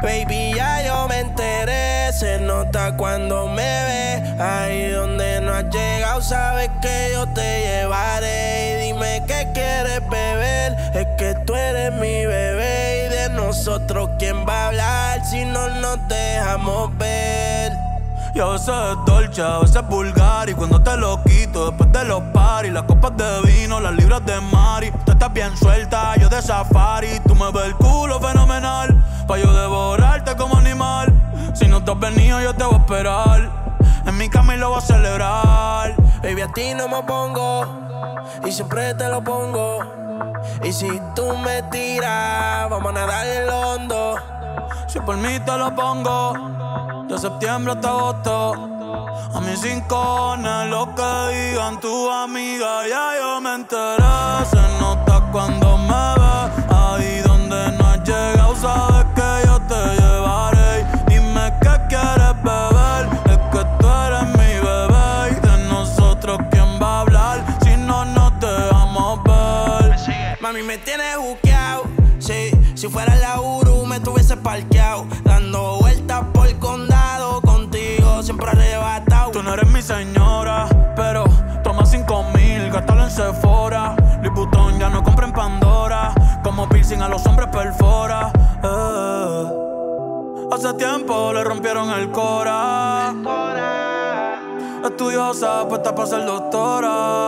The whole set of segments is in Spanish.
Baby, ya yo me enteré. Se nota cuando me ve. Ahí donde no has llegado, sabes que yo te llevaré. Y dime qué quieres beber. Es que tú eres mi bebé. Y de nosotros, ¿quién va a hablar si no nos dejamos ver? Y a veces es dolce, a veces es vulgar Y cuando te lo quito después de los paris Las copas de vino, las libras de mari Tú estás bien suelta, yo de safari Tú me ves el culo fenomenal Pa' yo devorarte como animal. Si no te has venido yo te voy a esperar. En mi cama lo voy a celebrar. Baby, a ti no me pongo Y siempre te lo pongo. Y si tú me tiras Vamos a nadar el hondo. Si por mí te lo pongo de septiembre hasta agosto. A mis rincones, lo que digan tu amiga, ya yo me enteré. Se nota cuando Mami, me tienes buqueado, sí. Si fuera la Uru, me tuviese parqueado. Dando vueltas por el condado, contigo siempre arrebatado. Tú no eres mi señora, pero toma cinco mil, gástalo en Sephora. Liputón ya no compra en Pandora. Como piercing a los hombres perfora. Eh. Hace tiempo le rompieron el cora. Estudiosa, puesta para ser doctora.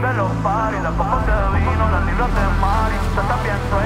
bello pari, la poco te vino, la libra de mari, tanta piensa